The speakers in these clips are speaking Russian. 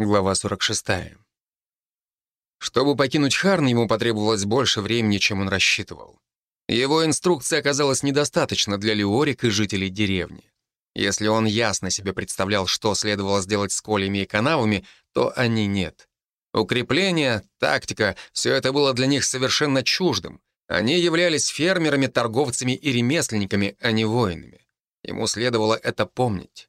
Глава 46. Чтобы покинуть Харн, ему потребовалось больше времени, чем он рассчитывал. Его инструкция оказалась недостаточно для Леорик и жителей деревни. Если он ясно себе представлял, что следовало сделать с колями и канавами, то они нет. Укрепление, тактика — все это было для них совершенно чуждым. Они являлись фермерами, торговцами и ремесленниками, а не воинами. Ему следовало это помнить.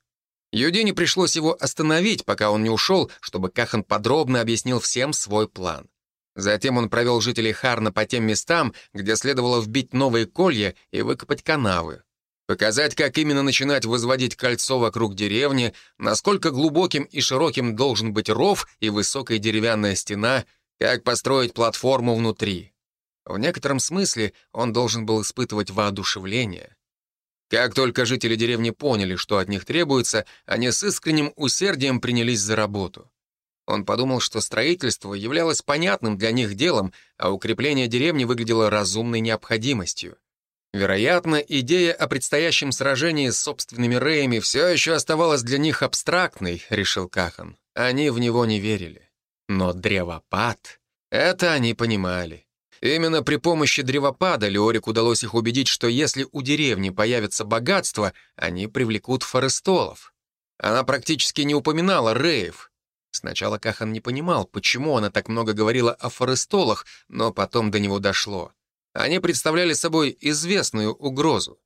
Юдине пришлось его остановить, пока он не ушел, чтобы Кахан подробно объяснил всем свой план. Затем он провел жителей Харна по тем местам, где следовало вбить новые колья и выкопать канавы. Показать, как именно начинать возводить кольцо вокруг деревни, насколько глубоким и широким должен быть ров и высокая деревянная стена, как построить платформу внутри. В некотором смысле он должен был испытывать воодушевление. Как только жители деревни поняли, что от них требуется, они с искренним усердием принялись за работу. Он подумал, что строительство являлось понятным для них делом, а укрепление деревни выглядело разумной необходимостью. Вероятно, идея о предстоящем сражении с собственными Реями все еще оставалась для них абстрактной, решил Кахан. Они в него не верили. Но древопад — это они понимали. Именно при помощи древопада Леорик удалось их убедить, что если у деревни появится богатство, они привлекут форестолов. Она практически не упоминала Реев. Сначала Кахан не понимал, почему она так много говорила о форестолах, но потом до него дошло. Они представляли собой известную угрозу.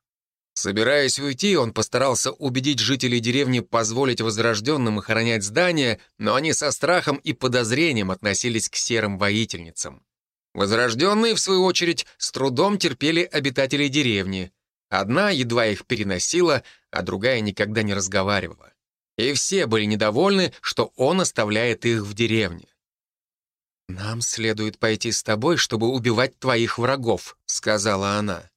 Собираясь уйти, он постарался убедить жителей деревни позволить возрожденным охранять здание, но они со страхом и подозрением относились к серым воительницам. Возрожденные, в свою очередь, с трудом терпели обитателей деревни. Одна едва их переносила, а другая никогда не разговаривала. И все были недовольны, что он оставляет их в деревне. «Нам следует пойти с тобой, чтобы убивать твоих врагов», — сказала она.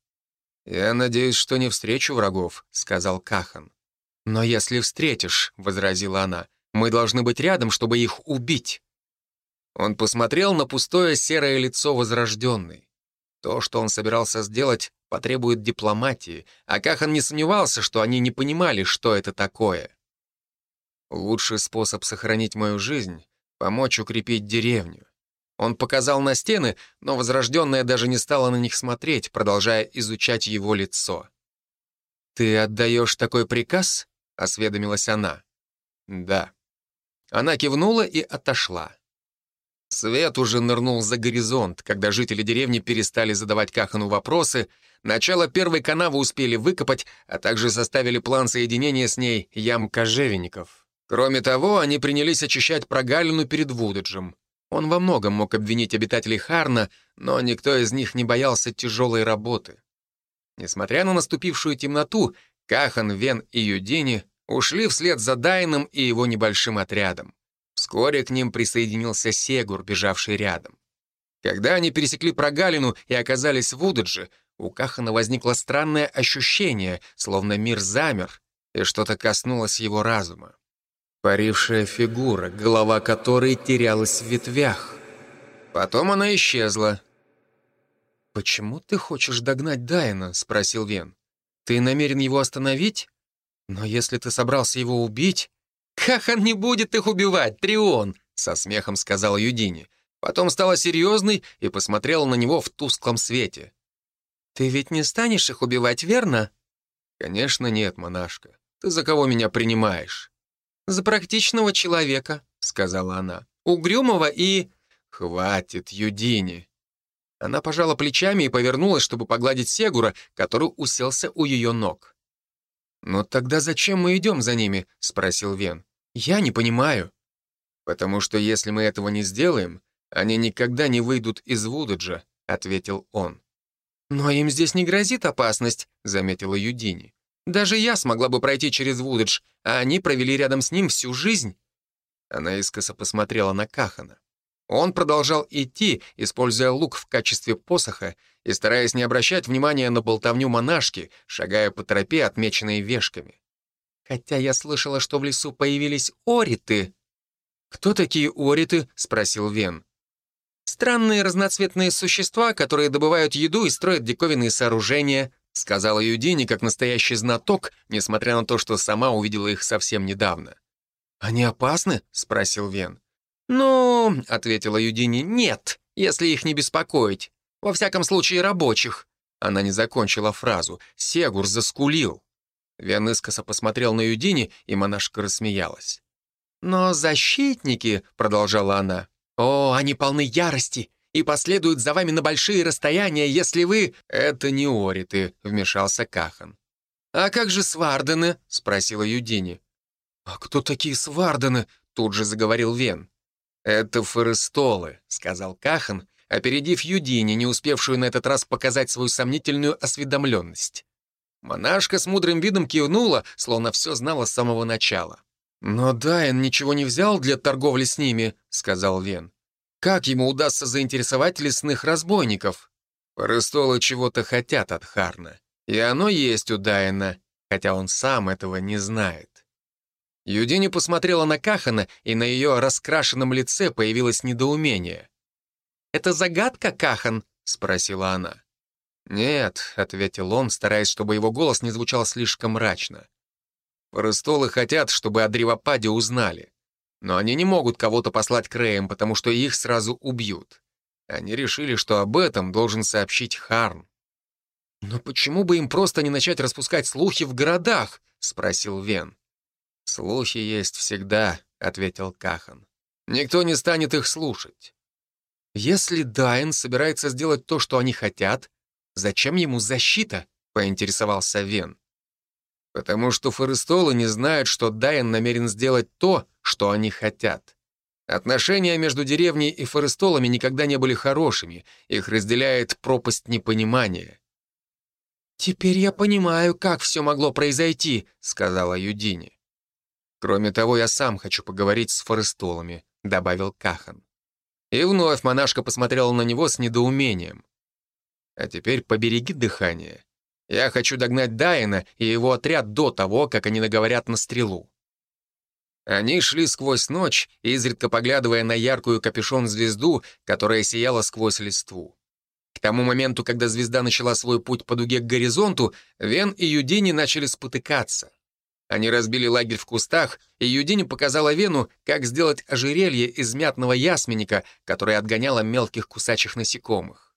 «Я надеюсь, что не встречу врагов», — сказал Кахан. «Но если встретишь», — возразила она, — «мы должны быть рядом, чтобы их убить». Он посмотрел на пустое серое лицо возрожденной. То, что он собирался сделать, потребует дипломатии, а Кахан не сомневался, что они не понимали, что это такое. Лучший способ сохранить мою жизнь — помочь укрепить деревню. Он показал на стены, но возрожденная даже не стала на них смотреть, продолжая изучать его лицо. «Ты отдаешь такой приказ?» — осведомилась она. «Да». Она кивнула и отошла. Свет уже нырнул за горизонт, когда жители деревни перестали задавать Кахану вопросы, начало первой канавы успели выкопать, а также составили план соединения с ней ям кожевенников. Кроме того, они принялись очищать прогалину перед Вудаджем. Он во многом мог обвинить обитателей Харна, но никто из них не боялся тяжелой работы. Несмотря на наступившую темноту, Кахан, Вен и Юдини ушли вслед за Дайном и его небольшим отрядом. Вскоре к ним присоединился Сегур, бежавший рядом. Когда они пересекли прогалину и оказались в Удадже, у Кахана возникло странное ощущение, словно мир замер, и что-то коснулось его разума. Парившая фигура, голова которой терялась в ветвях. Потом она исчезла. «Почему ты хочешь догнать Дайна?» — спросил Вен. «Ты намерен его остановить? Но если ты собрался его убить...» «Кахан не будет их убивать, Трион!» — со смехом сказала Юдине. Потом стала серьезной и посмотрела на него в тусклом свете. «Ты ведь не станешь их убивать, верно?» «Конечно нет, монашка. Ты за кого меня принимаешь?» «За практичного человека», — сказала она. «Угрюмого и...» «Хватит, Юдини!» Она пожала плечами и повернулась, чтобы погладить Сегура, который уселся у ее ног. «Но тогда зачем мы идем за ними?» — спросил Вен. «Я не понимаю». «Потому что если мы этого не сделаем, они никогда не выйдут из Вудаджа», — ответил он. «Но им здесь не грозит опасность», — заметила Юдини. «Даже я смогла бы пройти через Вудадж, а они провели рядом с ним всю жизнь». Она искоса посмотрела на Кахана. Он продолжал идти, используя лук в качестве посоха и стараясь не обращать внимания на болтовню монашки, шагая по тропе, отмеченной вешками. «Хотя я слышала, что в лесу появились ориты». «Кто такие ориты?» — спросил Вен. «Странные разноцветные существа, которые добывают еду и строят диковинные сооружения», — сказала Юдини как настоящий знаток, несмотря на то, что сама увидела их совсем недавно. «Они опасны?» — спросил Вен. «Ну, — ответила Юдини, — нет, если их не беспокоить. Во всяком случае, рабочих». Она не закончила фразу. Сегур заскулил. Вен искоса посмотрел на Юдини, и монашка рассмеялась. «Но защитники», — продолжала она, — «о, они полны ярости и последуют за вами на большие расстояния, если вы...» «Это не ориты», — вмешался Кахан. «А как же свардены?» — спросила Юдини. «А кто такие свардены?» — тут же заговорил Вен. «Это форестолы», — сказал Кахан, опередив Юдини, не успевшую на этот раз показать свою сомнительную осведомленность. Монашка с мудрым видом кивнула, словно все знала с самого начала. «Но Дайен ничего не взял для торговли с ними», — сказал Вен. «Как ему удастся заинтересовать лесных разбойников?» «Форестолы чего-то хотят от Харна, и оно есть у Дайена, хотя он сам этого не знает». Юдини посмотрела на Кахана, и на ее раскрашенном лице появилось недоумение. «Это загадка, Кахан?» — спросила она. «Нет», — ответил он, стараясь, чтобы его голос не звучал слишком мрачно. «Престолы хотят, чтобы о древопаде узнали. Но они не могут кого-то послать к Рэям, потому что их сразу убьют. Они решили, что об этом должен сообщить Харн. «Но почему бы им просто не начать распускать слухи в городах?» — спросил Вен. «Слухи есть всегда», — ответил Кахан. «Никто не станет их слушать. Если Дайн собирается сделать то, что они хотят, зачем ему защита?» — поинтересовался Вен. «Потому что форестолы не знают, что Дайн намерен сделать то, что они хотят. Отношения между деревней и форестолами никогда не были хорошими, их разделяет пропасть непонимания». «Теперь я понимаю, как все могло произойти», — сказала Юдини. «Кроме того, я сам хочу поговорить с форестолами», — добавил Кахан. И вновь монашка посмотрела на него с недоумением. «А теперь побереги дыхание. Я хочу догнать Дайна и его отряд до того, как они наговорят на стрелу». Они шли сквозь ночь, изредка поглядывая на яркую капюшон-звезду, которая сияла сквозь листву. К тому моменту, когда звезда начала свой путь по дуге к горизонту, Вен и Юдини начали спотыкаться. Они разбили лагерь в кустах, и Юдине показала Вену, как сделать ожерелье из мятного ясменника, которое отгоняло мелких кусачих насекомых.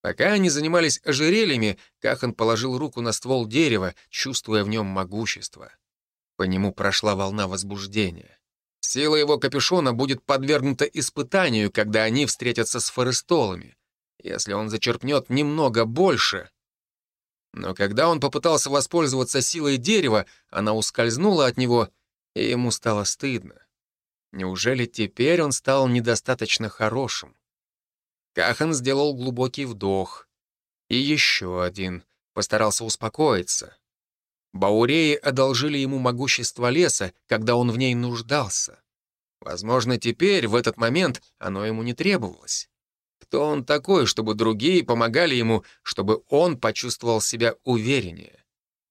Пока они занимались ожерельями, Кахан положил руку на ствол дерева, чувствуя в нем могущество. По нему прошла волна возбуждения. Сила его капюшона будет подвергнута испытанию, когда они встретятся с форестолами. Если он зачерпнет немного больше, но когда он попытался воспользоваться силой дерева, она ускользнула от него, и ему стало стыдно. Неужели теперь он стал недостаточно хорошим? Кахан сделал глубокий вдох. И еще один. Постарался успокоиться. Бауреи одолжили ему могущество леса, когда он в ней нуждался. Возможно, теперь, в этот момент, оно ему не требовалось. Кто он такой, чтобы другие помогали ему, чтобы он почувствовал себя увереннее?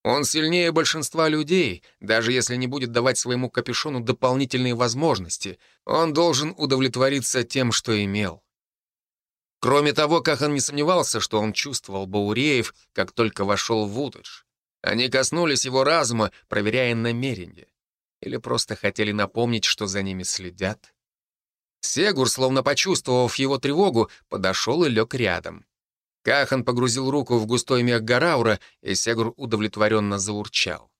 Он сильнее большинства людей, даже если не будет давать своему капюшону дополнительные возможности. Он должен удовлетвориться тем, что имел. Кроме того, как он не сомневался, что он чувствовал Бауреев, как только вошел в Удыш. Они коснулись его разума, проверяя намерения. Или просто хотели напомнить, что за ними следят. Сегур, словно почувствовав его тревогу, подошел и лег рядом. Кахан погрузил руку в густой мех Гараура, и Сегур удовлетворенно заурчал.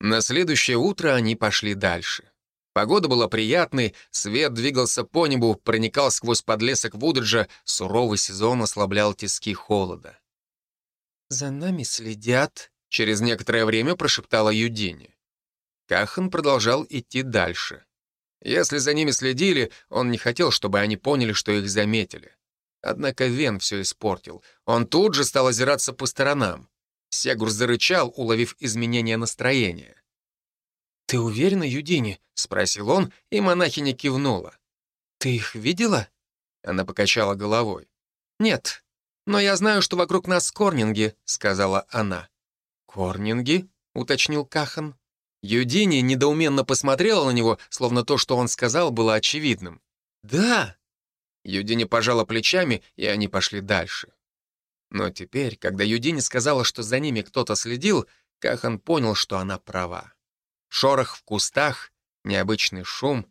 На следующее утро они пошли дальше. Погода была приятной, свет двигался по небу, проникал сквозь подлесок Вудриджа, суровый сезон ослаблял тиски холода. «За нами следят», — через некоторое время прошептала Юдини. Кахан продолжал идти дальше. Если за ними следили, он не хотел, чтобы они поняли, что их заметили. Однако Вен все испортил. Он тут же стал озираться по сторонам. Сегур зарычал, уловив изменение настроения. «Ты уверена, Юдини?» — спросил он, и монахиня кивнула. «Ты их видела?» Она покачала головой. «Нет, но я знаю, что вокруг нас корнинги», — сказала она. «Корнинги?» — уточнил Кахан. Юдини недоуменно посмотрела на него, словно то, что он сказал, было очевидным. «Да!» Юдини пожала плечами, и они пошли дальше. Но теперь, когда Юдини сказала, что за ними кто-то следил, Кахан понял, что она права. шорох в кустах, необычный шум,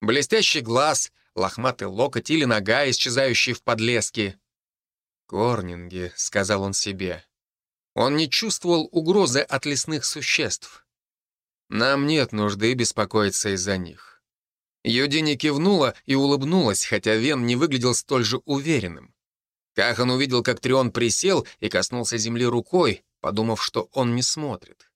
блестящий глаз, лохматый локоть или нога, исчезающие в подлеске. «Корнинги», — сказал он себе. Он не чувствовал угрозы от лесных существ. Нам нет нужды беспокоиться из-за них. Юдини кивнула и улыбнулась, хотя Вен не выглядел столь же уверенным. Кахан увидел, как Трион присел и коснулся земли рукой, подумав, что он не смотрит.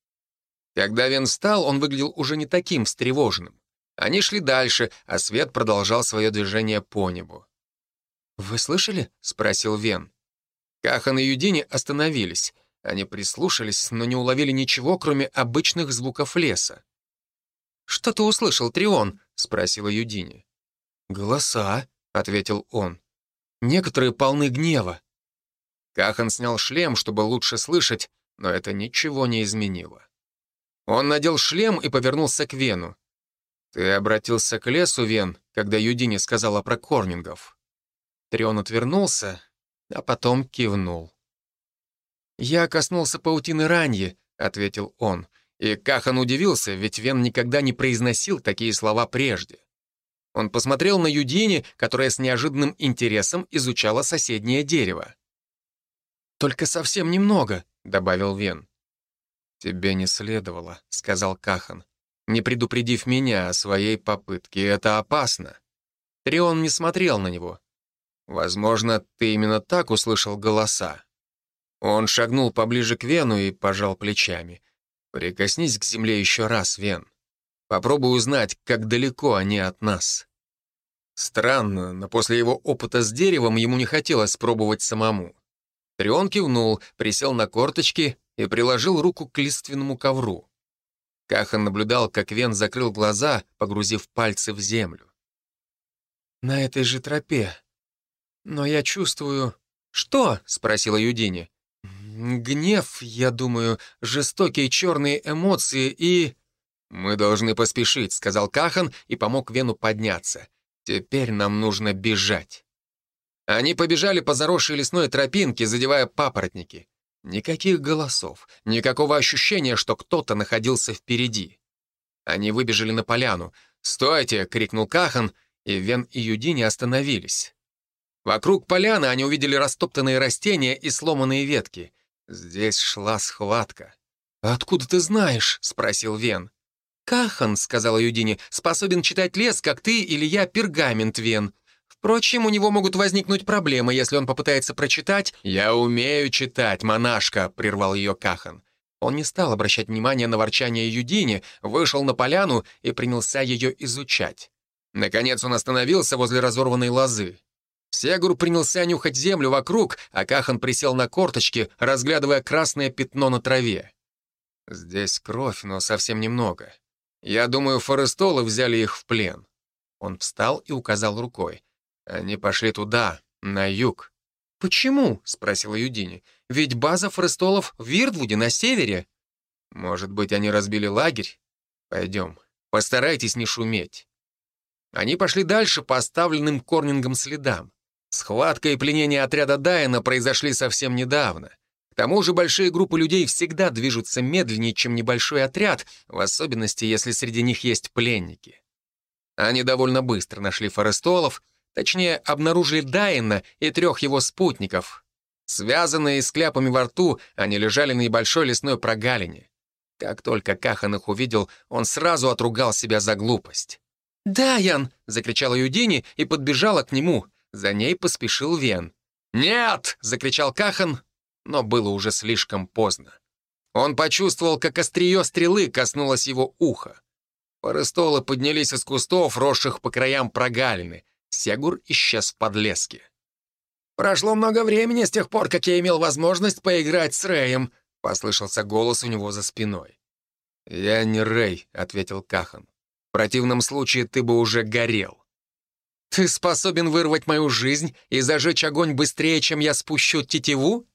Когда Вен встал, он выглядел уже не таким встревоженным. Они шли дальше, а свет продолжал свое движение по небу. «Вы слышали?» — спросил Вен. Кахан и Юдини остановились. Они прислушались, но не уловили ничего, кроме обычных звуков леса. «Что ты услышал, Трион?» — спросила Юдини. «Голоса», — ответил он. «Некоторые полны гнева». Кахан снял шлем, чтобы лучше слышать, но это ничего не изменило. Он надел шлем и повернулся к Вену. «Ты обратился к лесу, Вен, когда Юдини сказала про корнингов?» Трион отвернулся, а потом кивнул. «Я коснулся паутины ранее», — ответил он. И Кахан удивился, ведь Вен никогда не произносил такие слова прежде. Он посмотрел на Юдини, которая с неожиданным интересом изучала соседнее дерево. «Только совсем немного», — добавил Вен. «Тебе не следовало», — сказал Кахан, не предупредив меня о своей попытке. Это опасно. Трион не смотрел на него. Возможно, ты именно так услышал голоса. Он шагнул поближе к Вену и пожал плечами. «Прикоснись к земле еще раз, Вен. Попробуй узнать, как далеко они от нас». Странно, но после его опыта с деревом ему не хотелось пробовать самому. Трион кивнул, присел на корточки и приложил руку к лиственному ковру. Кахан наблюдал, как Вен закрыл глаза, погрузив пальцы в землю. «На этой же тропе. Но я чувствую...» «Что?» — спросила Юдини. «Гнев, я думаю, жестокие черные эмоции и...» «Мы должны поспешить», — сказал Кахан и помог Вену подняться. «Теперь нам нужно бежать». Они побежали по заросшей лесной тропинке, задевая папоротники. Никаких голосов, никакого ощущения, что кто-то находился впереди. Они выбежали на поляну. «Стойте!» — крикнул Кахан, и Вен и Юдини остановились. Вокруг поляны они увидели растоптанные растения и сломанные ветки. Здесь шла схватка. «Откуда ты знаешь?» — спросил Вен. «Кахан», — сказала Юдини, — «способен читать лес, как ты или я пергамент, Вен. Впрочем, у него могут возникнуть проблемы, если он попытается прочитать. «Я умею читать, монашка», — прервал ее Кахан. Он не стал обращать внимания на ворчание Юдини, вышел на поляну и принялся ее изучать. Наконец он остановился возле разорванной лозы. Сегур принялся нюхать землю вокруг, а Кахан присел на корточки, разглядывая красное пятно на траве. «Здесь кровь, но совсем немного. Я думаю, форестолы взяли их в плен». Он встал и указал рукой. Они пошли туда, на юг. «Почему?» — спросила Юдини. «Ведь база фрестолов в Вирдвуде, на севере». «Может быть, они разбили лагерь? Пойдем, постарайтесь не шуметь». Они пошли дальше по оставленным Корнингом следам. Схватка и пленение отряда Дайна произошли совсем недавно. К тому же большие группы людей всегда движутся медленнее, чем небольшой отряд, в особенности, если среди них есть пленники. Они довольно быстро нашли форестолов, Точнее, обнаружили Дайна и трех его спутников. Связанные с кляпами во рту, они лежали на небольшой лесной прогалине. Как только Кахан их увидел, он сразу отругал себя за глупость. «Дайан!» — закричала Юдини и подбежала к нему. За ней поспешил Вен. «Нет!» — закричал Кахан, но было уже слишком поздно. Он почувствовал, как острие стрелы коснулось его уха. Порыстолы поднялись из кустов, росших по краям прогалины. Сегур исчез в подлеске. «Прошло много времени с тех пор, как я имел возможность поиграть с Рэем», — послышался голос у него за спиной. «Я не Рэй», — ответил Кахан. «В противном случае ты бы уже горел». «Ты способен вырвать мою жизнь и зажечь огонь быстрее, чем я спущу тетиву?»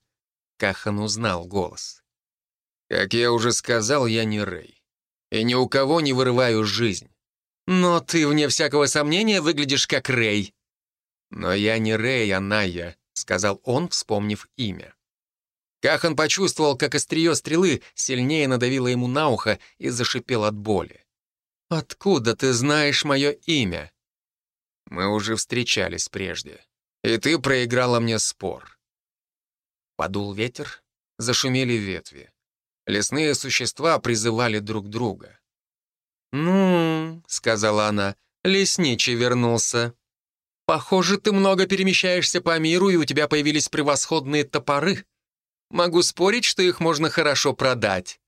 Кахан узнал голос. «Как я уже сказал, я не Рэй. И ни у кого не вырываю жизнь. «Но ты, вне всякого сомнения, выглядишь как Рэй». «Но я не Рэй, а Найя», — сказал он, вспомнив имя. Кахан почувствовал, как острие стрелы сильнее надавило ему на ухо и зашипел от боли. «Откуда ты знаешь мое имя?» «Мы уже встречались прежде, и ты проиграла мне спор». Подул ветер, зашумели ветви. Лесные существа призывали друг друга. «Ну, — сказала она, — лесничий вернулся. Похоже, ты много перемещаешься по миру, и у тебя появились превосходные топоры. Могу спорить, что их можно хорошо продать».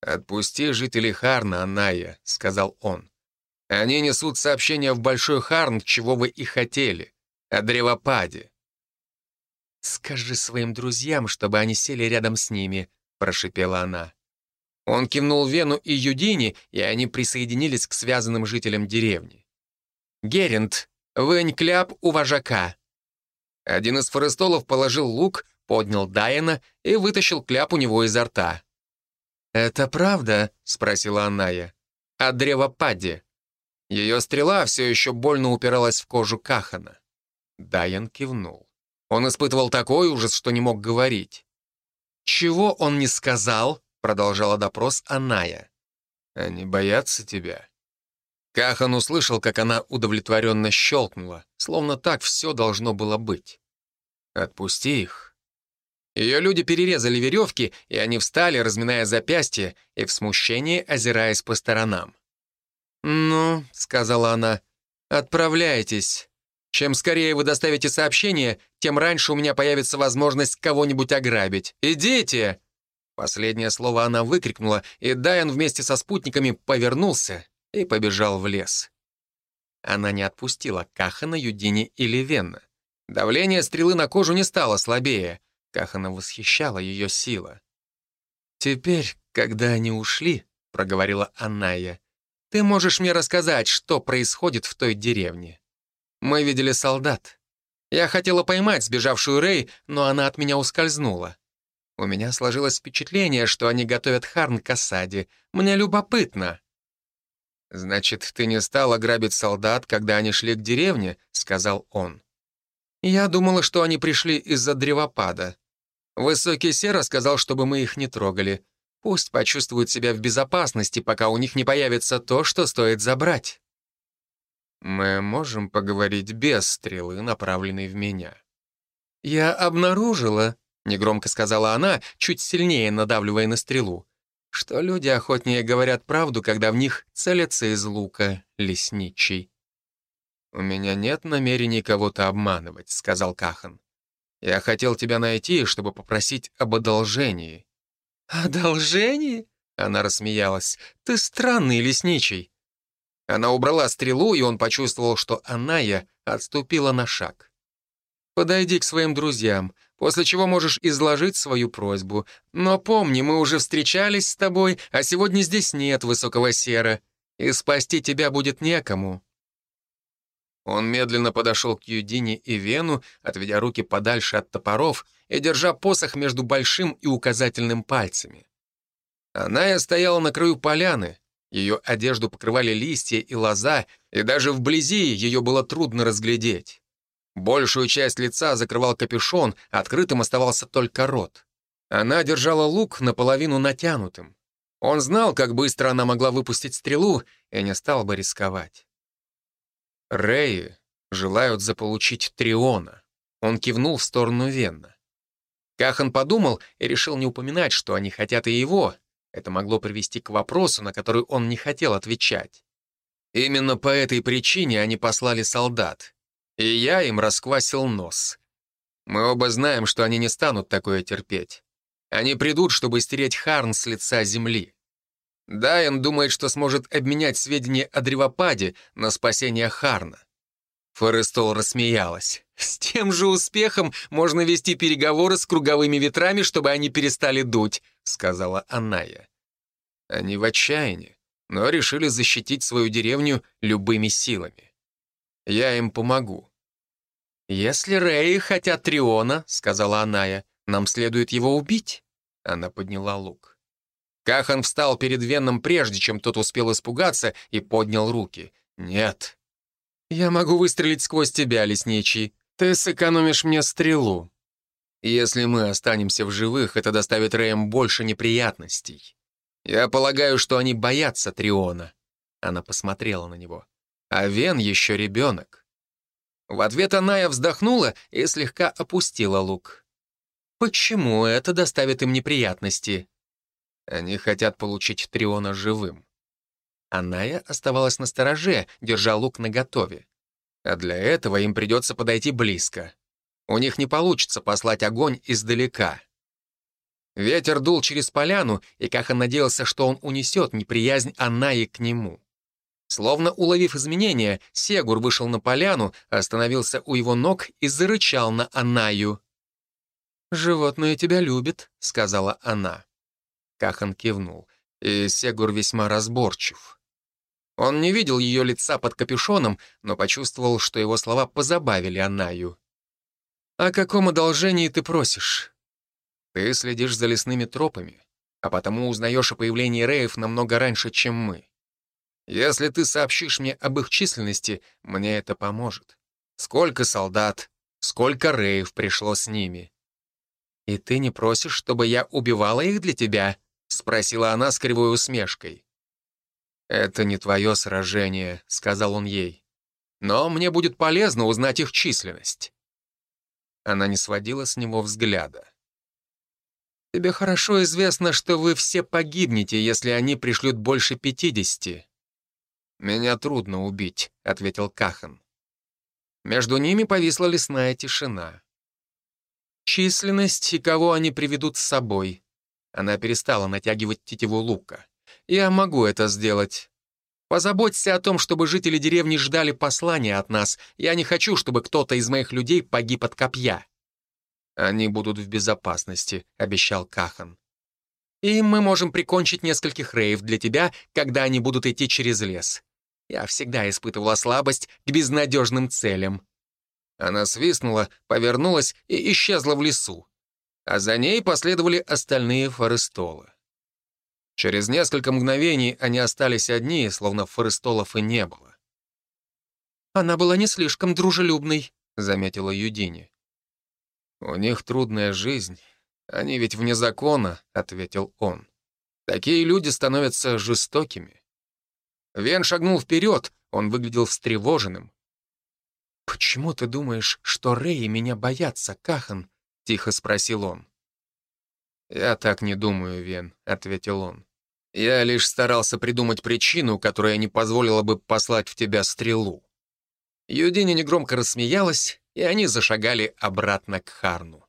«Отпусти жителей Харна, Аная», — сказал он. «Они несут сообщение в Большой Харн, чего вы и хотели, о древопаде». «Скажи своим друзьям, чтобы они сели рядом с ними», — прошипела она. Он кивнул Вену и Юдини, и они присоединились к связанным жителям деревни. «Герент, вынь кляп у вожака». Один из форестолов положил лук, поднял Дайена и вытащил кляп у него изо рта. «Это правда?» — спросила Анная. «О древопаде». Ее стрела все еще больно упиралась в кожу Кахана. Дайен кивнул. Он испытывал такой ужас, что не мог говорить. «Чего он не сказал?» продолжала допрос Аная. «Они боятся тебя». Кахан услышал, как она удовлетворенно щелкнула, словно так все должно было быть. «Отпусти их». Ее люди перерезали веревки, и они встали, разминая запястья и в смущении озираясь по сторонам. «Ну», — сказала она, — «отправляйтесь. Чем скорее вы доставите сообщение, тем раньше у меня появится возможность кого-нибудь ограбить. Идите!» Последнее слово она выкрикнула, и Дайан вместе со спутниками повернулся и побежал в лес. Она не отпустила Кахана, Юдини или Венна. Давление стрелы на кожу не стало слабее. Кахана восхищала ее сила. «Теперь, когда они ушли», — проговорила Анная, «ты можешь мне рассказать, что происходит в той деревне. Мы видели солдат. Я хотела поймать сбежавшую Рэй, но она от меня ускользнула. У меня сложилось впечатление, что они готовят Харн к осаде. Мне любопытно». «Значит, ты не стала грабить солдат, когда они шли к деревне?» — сказал он. «Я думала, что они пришли из-за древопада. Высокий Сера сказал, чтобы мы их не трогали. Пусть почувствуют себя в безопасности, пока у них не появится то, что стоит забрать». «Мы можем поговорить без стрелы, направленной в меня». «Я обнаружила», — негромко сказала она, чуть сильнее надавливая на стрелу, что люди охотнее говорят правду, когда в них целятся из лука лесничий. «У меня нет намерений кого-то обманывать», — сказал Кахан. «Я хотел тебя найти, чтобы попросить об одолжении». «Одолжении?» — она рассмеялась. «Ты странный лесничий». Она убрала стрелу, и он почувствовал, что Аная отступила на шаг. «Подойди к своим друзьям после чего можешь изложить свою просьбу. Но помни, мы уже встречались с тобой, а сегодня здесь нет высокого сера, и спасти тебя будет некому». Он медленно подошел к Юдине и Вену, отведя руки подальше от топоров и держа посох между большим и указательным пальцами. Она и стояла на краю поляны. Ее одежду покрывали листья и лоза, и даже вблизи ее было трудно разглядеть. Большую часть лица закрывал капюшон, открытым оставался только рот. Она держала лук наполовину натянутым. Он знал, как быстро она могла выпустить стрелу, и не стал бы рисковать. Реи желают заполучить Триона. Он кивнул в сторону Венна. Кахан подумал и решил не упоминать, что они хотят и его. Это могло привести к вопросу, на который он не хотел отвечать. Именно по этой причине они послали солдат. И я им расквасил нос. Мы оба знаем, что они не станут такое терпеть. Они придут, чтобы стереть Харн с лица земли. Дайан думает, что сможет обменять сведения о древопаде на спасение Харна. Форестол рассмеялась. «С тем же успехом можно вести переговоры с круговыми ветрами, чтобы они перестали дуть», — сказала Аная. Они в отчаянии, но решили защитить свою деревню любыми силами. Я им помогу». «Если Реи хотят Триона», — сказала Аная, — «нам следует его убить». Она подняла лук. Кахан встал перед Венном прежде, чем тот успел испугаться, и поднял руки. «Нет». «Я могу выстрелить сквозь тебя, лесничий. Ты сэкономишь мне стрелу». Если мы останемся в живых, это доставит Рэем больше неприятностей. Я полагаю, что они боятся Триона». Она посмотрела на него. «А Вен еще ребенок». В ответ Аная вздохнула и слегка опустила лук. «Почему это доставит им неприятности?» Они хотят получить Триона живым. Аная оставалась на стороже, держа лук наготове. А для этого им придется подойти близко. У них не получится послать огонь издалека. Ветер дул через поляну, и Кахан надеялся, что он унесет неприязнь Анаи к нему. Словно уловив изменения, Сегур вышел на поляну, остановился у его ног и зарычал на Анаю. «Животное тебя любит», — сказала она. Кахан кивнул, и Сегур весьма разборчив. Он не видел ее лица под капюшоном, но почувствовал, что его слова позабавили Анаю. «О каком одолжении ты просишь?» «Ты следишь за лесными тропами, а потому узнаешь о появлении Реев намного раньше, чем мы. Если ты сообщишь мне об их численности, мне это поможет. Сколько солдат, сколько Реев пришло с ними?» «И ты не просишь, чтобы я убивала их для тебя?» — спросила она с кривой усмешкой. «Это не твое сражение», — сказал он ей. «Но мне будет полезно узнать их численность». Она не сводила с него взгляда. «Тебе хорошо известно, что вы все погибнете, если они пришлют больше пятидесяти». «Меня трудно убить», — ответил Кахан. Между ними повисла лесная тишина. «Численность и кого они приведут с собой?» Она перестала натягивать тетиву лука. «Я могу это сделать. Позаботься о том, чтобы жители деревни ждали послания от нас. Я не хочу, чтобы кто-то из моих людей погиб от копья». «Они будут в безопасности», — обещал Кахан. «И мы можем прикончить нескольких рейв для тебя, когда они будут идти через лес. Я всегда испытывала слабость к безнадежным целям». Она свистнула, повернулась и исчезла в лесу а за ней последовали остальные форестолы. Через несколько мгновений они остались одни, словно форестолов и не было. «Она была не слишком дружелюбной», — заметила Юдини. «У них трудная жизнь. Они ведь вне закона», — ответил он. «Такие люди становятся жестокими». Вен шагнул вперед, он выглядел встревоженным. «Почему ты думаешь, что Рэй меня боятся, Кахан?» — тихо спросил он. «Я так не думаю, Вен», — ответил он. «Я лишь старался придумать причину, которая не позволила бы послать в тебя стрелу». Юдини негромко рассмеялась, и они зашагали обратно к Харну.